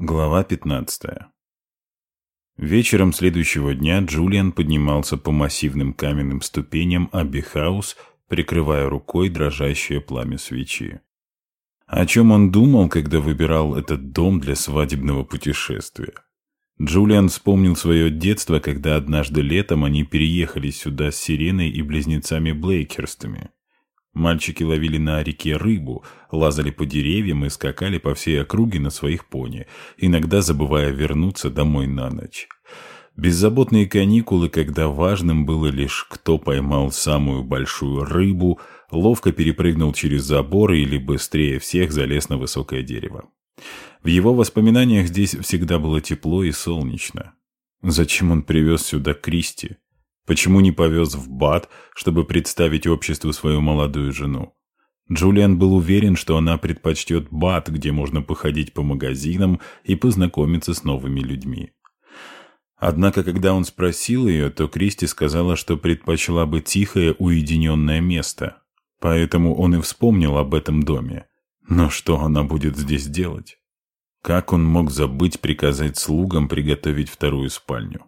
Глава 15 Вечером следующего дня Джулиан поднимался по массивным каменным ступеням Абби-хаус, прикрывая рукой дрожащее пламя свечи. О чем он думал, когда выбирал этот дом для свадебного путешествия? Джулиан вспомнил свое детство, когда однажды летом они переехали сюда с Сиреной и близнецами Блейкерстами. Мальчики ловили на реке рыбу, лазали по деревьям и скакали по всей округе на своих пони, иногда забывая вернуться домой на ночь. Беззаботные каникулы, когда важным было лишь кто поймал самую большую рыбу, ловко перепрыгнул через забор или быстрее всех залез на высокое дерево. В его воспоминаниях здесь всегда было тепло и солнечно. Зачем он привез сюда Кристи? Почему не повез в Бат, чтобы представить обществу свою молодую жену? Джулиан был уверен, что она предпочтет Бат, где можно походить по магазинам и познакомиться с новыми людьми. Однако, когда он спросил ее, то Кристи сказала, что предпочла бы тихое, уединенное место. Поэтому он и вспомнил об этом доме. Но что она будет здесь делать? Как он мог забыть приказать слугам приготовить вторую спальню?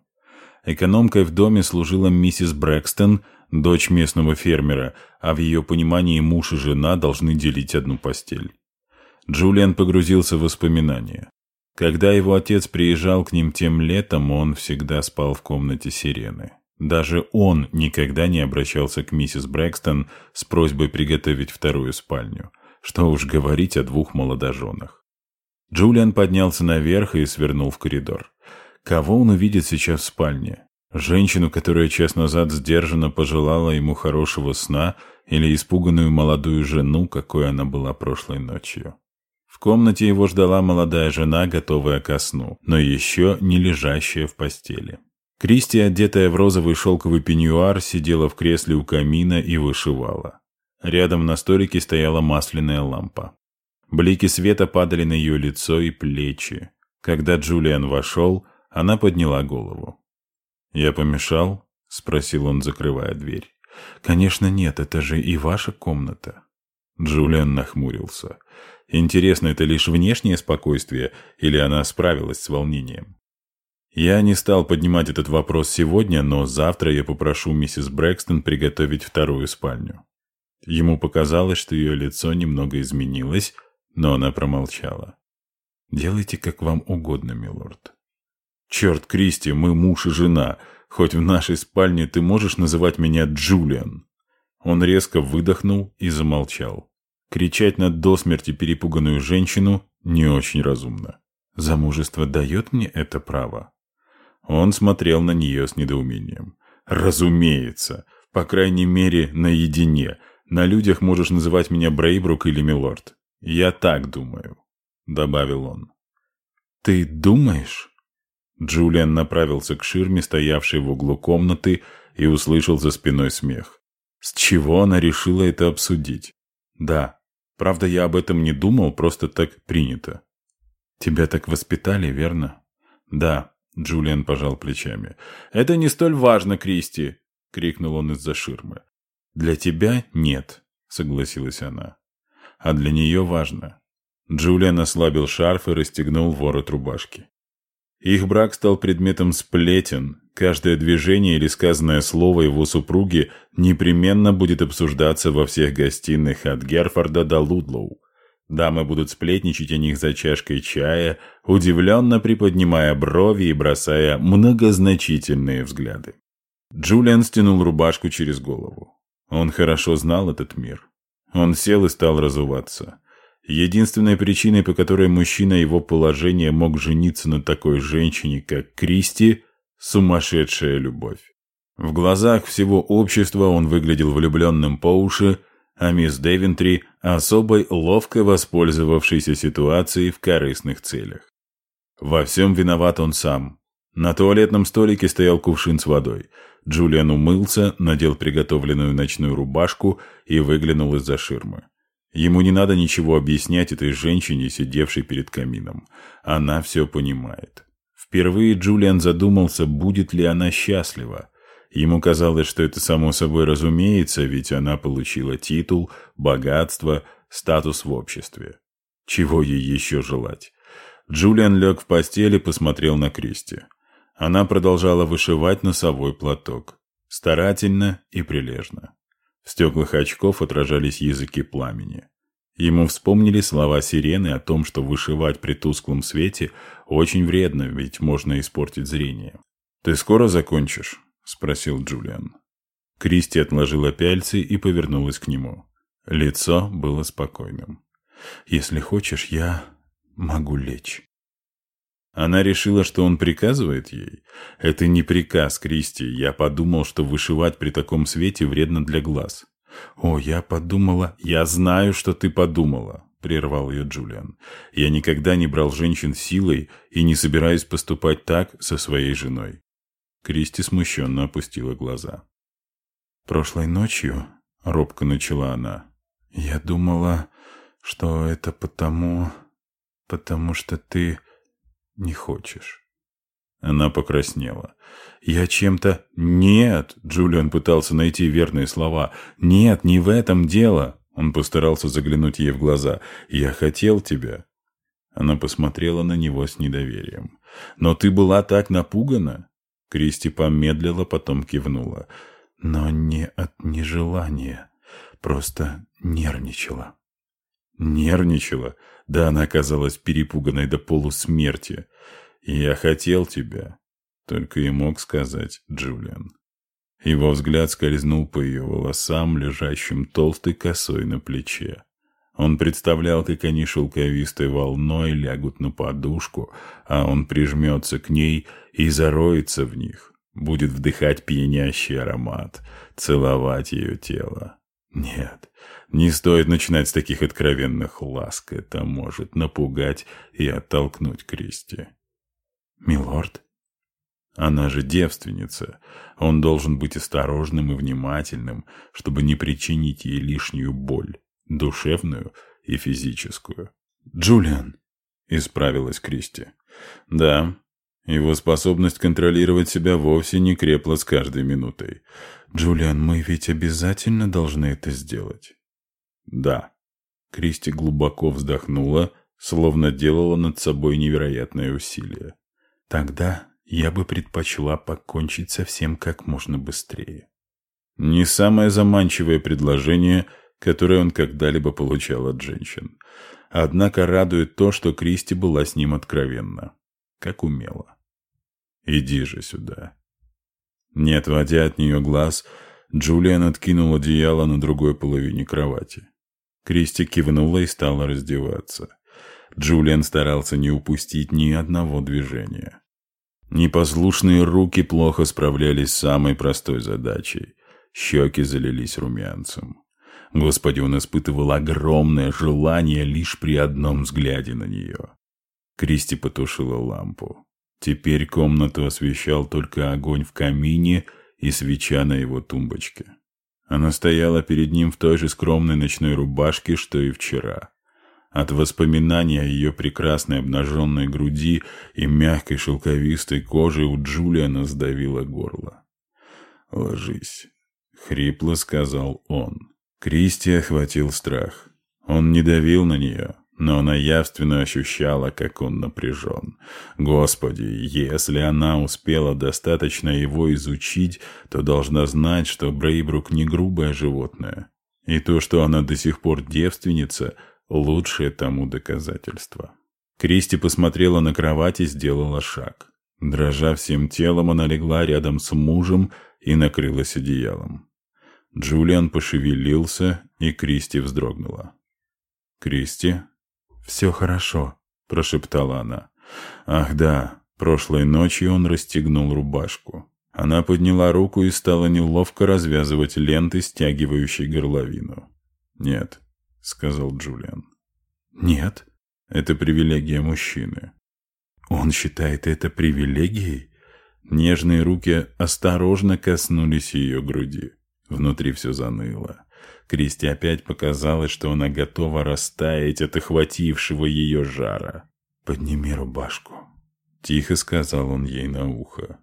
Экономкой в доме служила миссис Брэкстон, дочь местного фермера, а в ее понимании муж и жена должны делить одну постель. Джулиан погрузился в воспоминания. Когда его отец приезжал к ним тем летом, он всегда спал в комнате сирены. Даже он никогда не обращался к миссис Брэкстон с просьбой приготовить вторую спальню. Что уж говорить о двух молодоженах. Джулиан поднялся наверх и свернул в коридор. Кого он увидит сейчас в спальне? Женщину, которая час назад сдержанно пожелала ему хорошего сна, или испуганную молодую жену, какой она была прошлой ночью. В комнате его ждала молодая жена, готовая ко сну, но еще не лежащая в постели. Кристи, одетая в розовый шелковый пеньюар, сидела в кресле у камина и вышивала. Рядом на столике стояла масляная лампа. Блики света падали на ее лицо и плечи. Когда Джулиан вошел, она подняла голову. «Я помешал?» — спросил он, закрывая дверь. «Конечно нет, это же и ваша комната». Джулиан нахмурился. «Интересно, это лишь внешнее спокойствие, или она справилась с волнением?» Я не стал поднимать этот вопрос сегодня, но завтра я попрошу миссис Брэкстон приготовить вторую спальню. Ему показалось, что ее лицо немного изменилось, но она промолчала. «Делайте, как вам угодно, милорд». «Черт, Кристи, мы муж и жена. Хоть в нашей спальне ты можешь называть меня Джулиан». Он резко выдохнул и замолчал. Кричать на до смерти перепуганную женщину не очень разумно. Замужество дает мне это право. Он смотрел на нее с недоумением. «Разумеется. По крайней мере, наедине. На людях можешь называть меня Брейбрук или Милорд. Я так думаю», — добавил он. «Ты думаешь?» Джулиан направился к ширме, стоявшей в углу комнаты, и услышал за спиной смех. С чего она решила это обсудить? Да, правда, я об этом не думал, просто так принято. Тебя так воспитали, верно? Да, Джулиан пожал плечами. Это не столь важно, Кристи, крикнул он из-за ширмы. Для тебя нет, согласилась она. А для нее важно. Джулиан ослабил шарф и расстегнул ворот рубашки. Их брак стал предметом сплетен. Каждое движение или сказанное слово его супруги непременно будет обсуждаться во всех гостиных от Герфорда до Лудлоу. Дамы будут сплетничать о них за чашкой чая, удивленно приподнимая брови и бросая многозначительные взгляды. Джулиан стянул рубашку через голову. Он хорошо знал этот мир. Он сел и стал разуваться. Единственной причиной, по которой мужчина его положения мог жениться на такой женщине, как Кристи, сумасшедшая любовь. В глазах всего общества он выглядел влюбленным по уши, а мисс Девентри – особой ловко воспользовавшейся ситуацией в корыстных целях. Во всем виноват он сам. На туалетном столике стоял кувшин с водой. Джулиан умылся, надел приготовленную ночную рубашку и выглянул из-за ширмы. Ему не надо ничего объяснять этой женщине, сидевшей перед камином. Она все понимает. Впервые Джулиан задумался, будет ли она счастлива. Ему казалось, что это само собой разумеется, ведь она получила титул, богатство, статус в обществе. Чего ей еще желать? Джулиан лег в постели и посмотрел на Кристи. Она продолжала вышивать носовой платок. Старательно и прилежно. В стеклах очков отражались языки пламени. Ему вспомнили слова сирены о том, что вышивать при тусклом свете очень вредно, ведь можно испортить зрение. «Ты скоро закончишь?» – спросил Джулиан. Кристи отложила пяльцы и повернулась к нему. Лицо было спокойным. «Если хочешь, я могу лечь». Она решила, что он приказывает ей. Это не приказ, Кристи. Я подумал, что вышивать при таком свете вредно для глаз. О, я подумала... Я знаю, что ты подумала, прервал ее Джулиан. Я никогда не брал женщин силой и не собираюсь поступать так со своей женой. Кристи смущенно опустила глаза. Прошлой ночью, робко начала она, я думала, что это потому... потому что ты не хочешь. Она покраснела. «Я чем-то...» «Нет!» — Джулиан пытался найти верные слова. «Нет, не в этом дело!» Он постарался заглянуть ей в глаза. «Я хотел тебя!» Она посмотрела на него с недоверием. «Но ты была так напугана!» Кристи помедлила, потом кивнула. «Но не от нежелания. Просто нервничала». Нервничала? Да она оказалась перепуганной до полусмерти. «Я хотел тебя», — только и мог сказать Джулиан. Его взгляд скользнул по ее волосам, лежащим толстой косой на плече. Он представлял, как они шелковистой волной лягут на подушку, а он прижмется к ней и зароется в них, будет вдыхать пьянящий аромат, целовать ее тело. Нет, не стоит начинать с таких откровенных ласк, это может напугать и оттолкнуть Кристи. «Милорд?» Она же девственница. Он должен быть осторожным и внимательным, чтобы не причинить ей лишнюю боль, душевную и физическую. «Джулиан!» — исправилась Кристи. «Да, его способность контролировать себя вовсе не крепла с каждой минутой. Джулиан, мы ведь обязательно должны это сделать?» «Да». Кристи глубоко вздохнула, словно делала над собой невероятное усилие. Тогда я бы предпочла покончить со всем как можно быстрее. Не самое заманчивое предложение, которое он когда-либо получал от женщин. Однако радует то, что Кристи была с ним откровенна, как умела. «Иди же сюда». Не отводя от нее глаз, Джулиан откинул одеяло на другой половине кровати. Кристи кивнула и стала раздеваться. Джулиан старался не упустить ни одного движения. Непослушные руки плохо справлялись с самой простой задачей. Щеки залились румянцем. Господи, он испытывал огромное желание лишь при одном взгляде на нее. Кристи потушила лампу. Теперь комнату освещал только огонь в камине и свеча на его тумбочке. Она стояла перед ним в той же скромной ночной рубашке, что и вчера. От воспоминания о ее прекрасной обнаженной груди и мягкой шелковистой кожи у Джулиана сдавило горло. «Ложись», — хрипло сказал он. Кристи охватил страх. Он не давил на нее, но она явственно ощущала, как он напряжен. Господи, если она успела достаточно его изучить, то должна знать, что Брейбрук не грубое животное. И то, что она до сих пор девственница — Лучшее тому доказательство. Кристи посмотрела на кровать и сделала шаг. Дрожа всем телом, она легла рядом с мужем и накрылась одеялом. Джулиан пошевелился, и Кристи вздрогнула. «Кристи?» «Все хорошо», – прошептала она. «Ах да, прошлой ночью он расстегнул рубашку. Она подняла руку и стала неловко развязывать ленты, стягивающие горловину. Нет, — сказал Джулиан. «Нет, это привилегия мужчины». «Он считает это привилегией?» Нежные руки осторожно коснулись ее груди. Внутри все заныло. Кристи опять показалось, что она готова растаять от охватившего ее жара. «Подними рубашку», — тихо сказал он ей на ухо.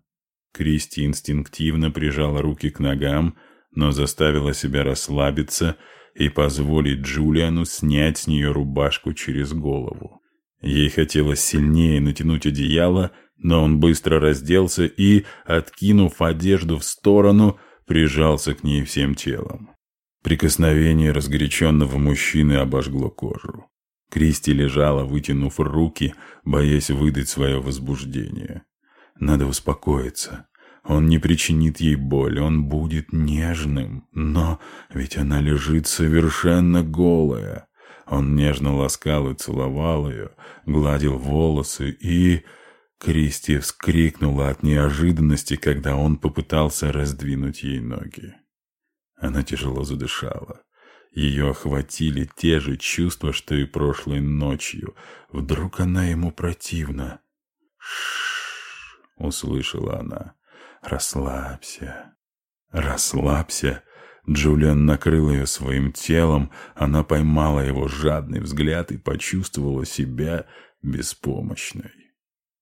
Кристи инстинктивно прижала руки к ногам, но заставила себя расслабиться и позволить Джулиану снять с нее рубашку через голову. Ей хотелось сильнее натянуть одеяло, но он быстро разделся и, откинув одежду в сторону, прижался к ней всем телом. Прикосновение разгоряченного мужчины обожгло кожу. Кристи лежала, вытянув руки, боясь выдать свое возбуждение. Надо успокоиться. Он не причинит ей боли, он будет нежным. Но ведь она лежит совершенно голая. Он нежно ласкал и целовал ее, гладил волосы и... Кристи вскрикнула от неожиданности, когда он попытался раздвинуть ей ноги. Она тяжело задышала. Ее охватили те же чувства, что и прошлой ночью. Вдруг она ему противна. «Ш-ш-ш», услышала она. «Расслабься, расслабься». Джулиан накрыл ее своим телом, она поймала его жадный взгляд и почувствовала себя беспомощной.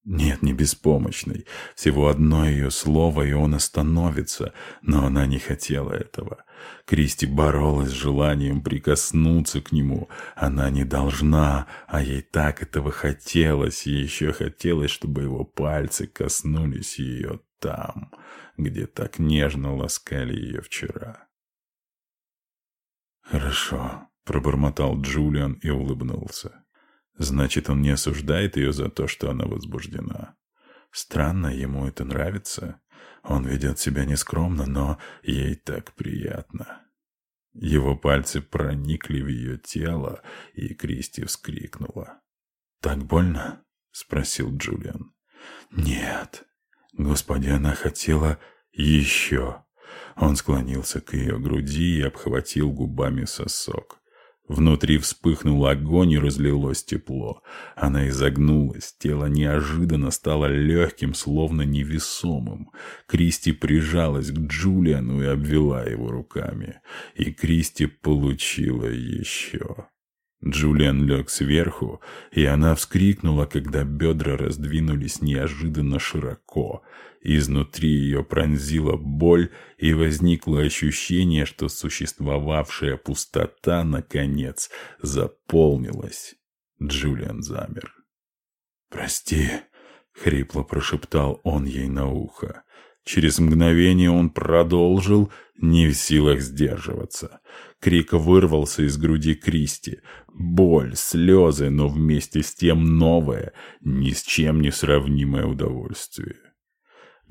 Нет, не беспомощной. Всего одно ее слово, и он остановится. Но она не хотела этого. Кристи боролась с желанием прикоснуться к нему. Она не должна, а ей так этого хотелось. Ей еще хотелось, чтобы его пальцы коснулись ее там, где так нежно ласкали ее вчера. «Хорошо», — пробормотал Джулиан и улыбнулся. Значит, он не осуждает ее за то, что она возбуждена. Странно, ему это нравится. Он ведет себя нескромно, но ей так приятно. Его пальцы проникли в ее тело, и Кристи вскрикнула. «Так больно?» — спросил Джулиан. «Нет. Господи, она хотела еще». Он склонился к ее груди и обхватил губами сосок. Внутри вспыхнул огонь и разлилось тепло. Она изогнулась, тело неожиданно стало легким, словно невесомым. Кристи прижалась к Джулиану и обвела его руками. И Кристи получила еще. Джулиан лег сверху, и она вскрикнула, когда бедра раздвинулись неожиданно широко. Изнутри ее пронзила боль, и возникло ощущение, что существовавшая пустота, наконец, заполнилась. Джулиан замер. «Прости», — хрипло прошептал он ей на ухо. Через мгновение он продолжил, не в силах сдерживаться. Крик вырвался из груди Кристи. Боль, слезы, но вместе с тем новое, ни с чем не сравнимое удовольствие.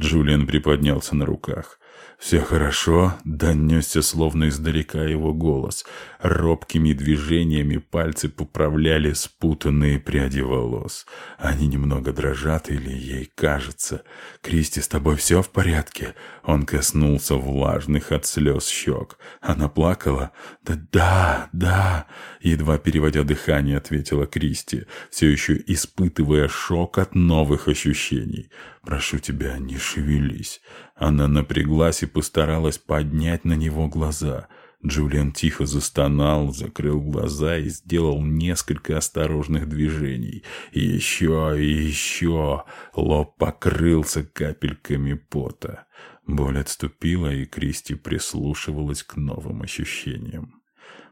Джулиан приподнялся на руках. «Все хорошо», — донесся словно издалека его голос. Робкими движениями пальцы поправляли спутанные пряди волос. Они немного дрожат или ей кажется. «Кристи, с тобой все в порядке?» Он коснулся влажных от слез щек. Она плакала. «Да, да, да», — едва переводя дыхание, ответила Кристи, все еще испытывая шок от новых ощущений. «Прошу тебя, не шевелись». Она напряглась и постаралась поднять на него глаза. Джулиан тихо застонал, закрыл глаза и сделал несколько осторожных движений. Еще, и еще. Лоб покрылся капельками пота. Боль отступила, и Кристи прислушивалась к новым ощущениям.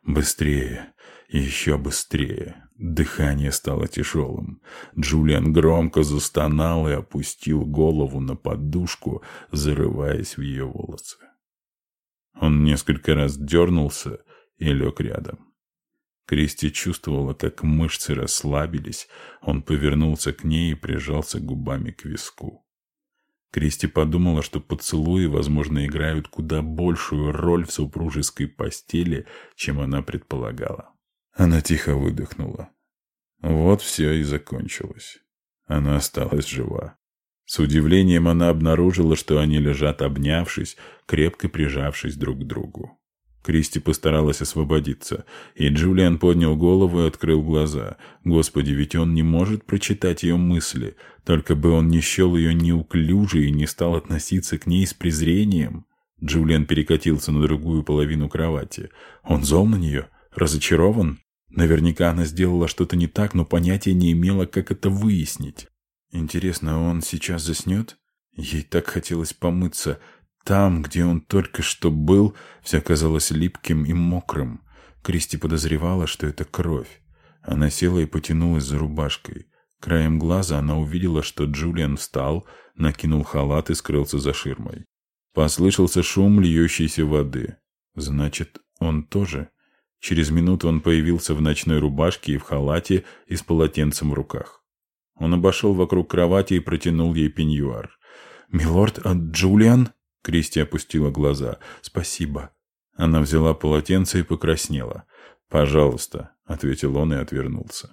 Быстрее, еще быстрее. Дыхание стало тяжелым. Джулиан громко застонал и опустил голову на подушку, зарываясь в ее волосы. Он несколько раз дернулся и лег рядом. Кристи чувствовала, как мышцы расслабились. Он повернулся к ней и прижался губами к виску. Кристи подумала, что поцелуи, возможно, играют куда большую роль в супружеской постели, чем она предполагала. Она тихо выдохнула. Вот все и закончилось. Она осталась жива. С удивлением она обнаружила, что они лежат обнявшись, крепко прижавшись друг к другу. Кристи постаралась освободиться, и Джулиан поднял голову и открыл глаза. Господи, ведь он не может прочитать ее мысли, только бы он не счел ее неуклюжей и не стал относиться к ней с презрением. Джулиан перекатился на другую половину кровати. Он зол на нее? Разочарован? Наверняка она сделала что-то не так, но понятия не имела, как это выяснить. Интересно, он сейчас заснет? Ей так хотелось помыться. Там, где он только что был, все казалось липким и мокрым. Кристи подозревала, что это кровь. Она села и потянулась за рубашкой. Краем глаза она увидела, что Джулиан встал, накинул халат и скрылся за ширмой. Послышался шум льющейся воды. Значит, он тоже. Через минуту он появился в ночной рубашке и в халате и с полотенцем в руках. Он обошел вокруг кровати и протянул ей пеньюар. «Милорд, а Джулиан?» Кристи опустила глаза. «Спасибо». Она взяла полотенце и покраснела. «Пожалуйста», — ответил он и отвернулся.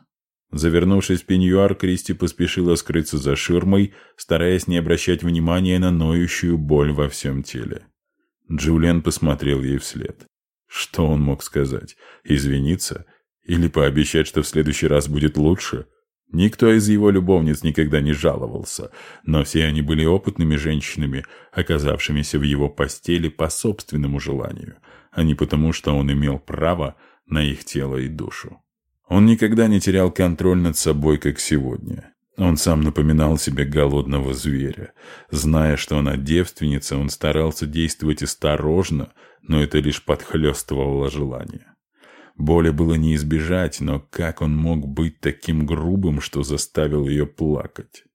Завернувшись в пеньюар, Кристи поспешила скрыться за ширмой, стараясь не обращать внимания на ноющую боль во всем теле. Джулиан посмотрел ей вслед. Что он мог сказать? Извиниться? Или пообещать, что в следующий раз будет лучше? Никто из его любовниц никогда не жаловался, но все они были опытными женщинами, оказавшимися в его постели по собственному желанию, а не потому, что он имел право на их тело и душу. Он никогда не терял контроль над собой, как сегодня. Он сам напоминал себе голодного зверя. Зная, что она девственница, он старался действовать осторожно, но это лишь подхлестывало желание. Боли было не избежать, но как он мог быть таким грубым, что заставил ее плакать?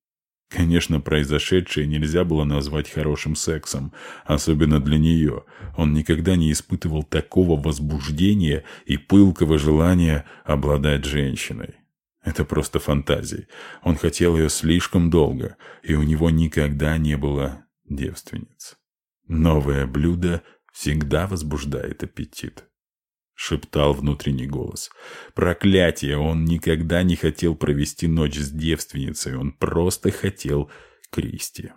Конечно, произошедшее нельзя было назвать хорошим сексом, особенно для нее. Он никогда не испытывал такого возбуждения и пылкого желания обладать женщиной. Это просто фантазии. Он хотел ее слишком долго, и у него никогда не было девственниц. Новое блюдо всегда возбуждает аппетит. Шептал внутренний голос. Проклятие! Он никогда не хотел провести ночь с девственницей, он просто хотел Кристи.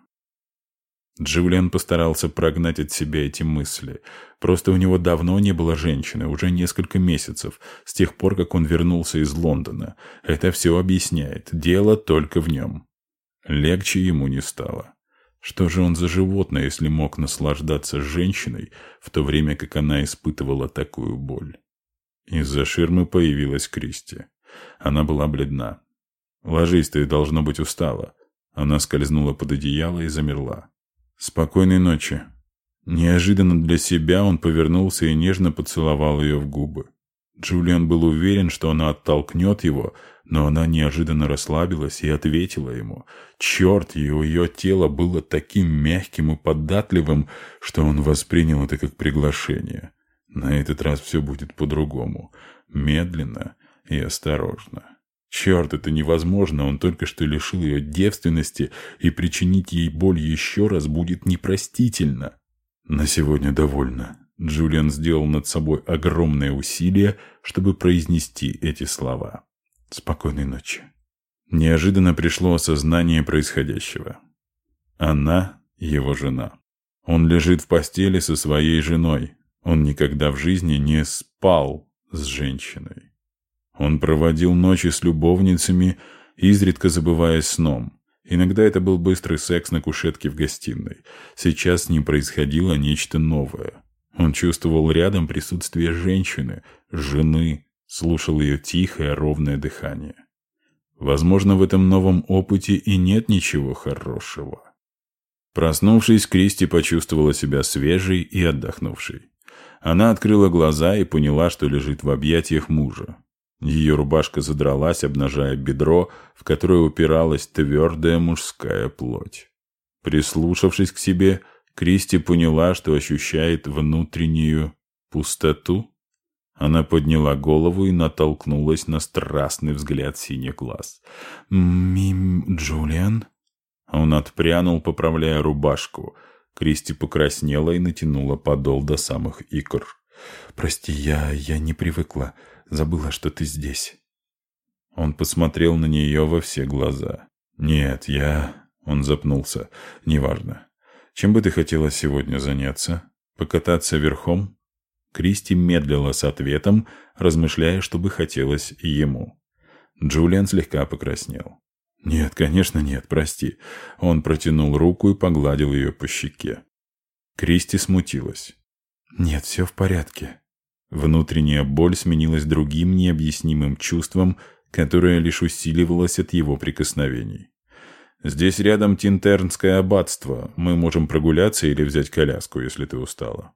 Джулиан постарался прогнать от себя эти мысли. Просто у него давно не было женщины, уже несколько месяцев, с тех пор, как он вернулся из Лондона. Это все объясняет. Дело только в нем. Легче ему не стало. Что же он за животное, если мог наслаждаться женщиной, в то время как она испытывала такую боль? Из-за ширмы появилась Кристи. Она была бледна. «Ложись, ты, должно быть, устала». Она скользнула под одеяло и замерла. «Спокойной ночи». Неожиданно для себя он повернулся и нежно поцеловал ее в губы. Джулиан был уверен, что она оттолкнет его, но она неожиданно расслабилась и ответила ему. Черт, ее, тело было таким мягким и податливым, что он воспринял это как приглашение. На этот раз все будет по-другому. Медленно и осторожно. Черт, это невозможно, он только что лишил ее девственности, и причинить ей боль еще раз будет непростительно. На сегодня довольно. Джулиан сделал над собой огромное усилие, чтобы произнести эти слова. «Спокойной ночи». Неожиданно пришло осознание происходящего. Она – его жена. Он лежит в постели со своей женой. Он никогда в жизни не спал с женщиной. Он проводил ночи с любовницами, изредка забываясь сном. Иногда это был быстрый секс на кушетке в гостиной. Сейчас с ним происходило нечто новое. Он чувствовал рядом присутствие женщины, жены, слушал ее тихое, ровное дыхание. Возможно, в этом новом опыте и нет ничего хорошего. Проснувшись, Кристи почувствовала себя свежей и отдохнувшей. Она открыла глаза и поняла, что лежит в объятиях мужа. Ее рубашка задралась, обнажая бедро, в которое упиралась твердая мужская плоть. Прислушавшись к себе, Кристи поняла, что ощущает внутреннюю пустоту. Она подняла голову и натолкнулась на страстный взгляд синих глаз. «Мим Джулиан?» Он отпрянул, поправляя рубашку. Кристи покраснела и натянула подол до самых икр. «Прости, я... я не привыкла. Забыла, что ты здесь». Он посмотрел на нее во все глаза. «Нет, я...» Он запнулся. «Неважно. Чем бы ты хотела сегодня заняться? Покататься верхом? Кристи медлила с ответом, размышляя, что бы хотелось ему. Джулиан слегка покраснел. «Нет, конечно нет, прости». Он протянул руку и погладил ее по щеке. Кристи смутилась. «Нет, все в порядке». Внутренняя боль сменилась другим необъяснимым чувством, которое лишь усиливалось от его прикосновений. Здесь рядом Тинтернское аббатство. Мы можем прогуляться или взять коляску, если ты устала».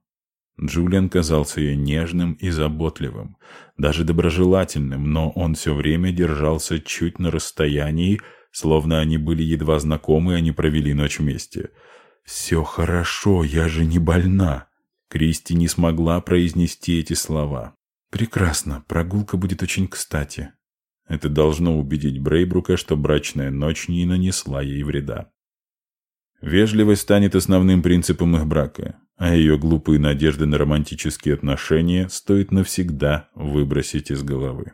Джулиан казался ей нежным и заботливым, даже доброжелательным, но он все время держался чуть на расстоянии, словно они были едва знакомы, и они провели ночь вместе. «Все хорошо, я же не больна!» Кристи не смогла произнести эти слова. «Прекрасно, прогулка будет очень кстати». Это должно убедить Брейбрука, что брачная ночь не нанесла ей вреда. Вежливость станет основным принципом их брака, а ее глупые надежды на романтические отношения стоит навсегда выбросить из головы.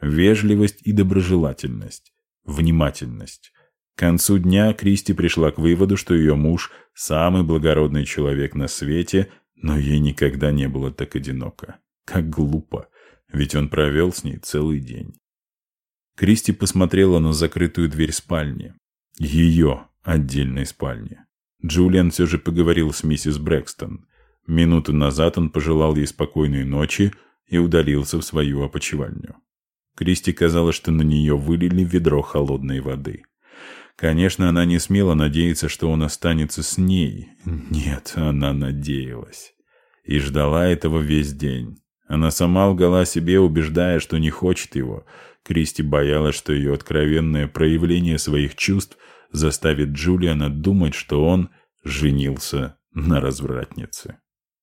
Вежливость и доброжелательность, внимательность. К концу дня Кристи пришла к выводу, что ее муж – самый благородный человек на свете, но ей никогда не было так одиноко. Как глупо, ведь он провел с ней целый день. Кристи посмотрела на закрытую дверь спальни. Ее отдельной спальни. Джулиан все же поговорил с миссис Брэкстон. Минуту назад он пожелал ей спокойной ночи и удалился в свою опочивальню. Кристи казалось, что на нее вылили ведро холодной воды. Конечно, она не смела надеяться, что он останется с ней. Нет, она надеялась. И ждала этого весь день. Она сама лгала себе, убеждая, что не хочет его. Кристи боялась, что ее откровенное проявление своих чувств заставит Джулиана думать, что он женился на развратнице.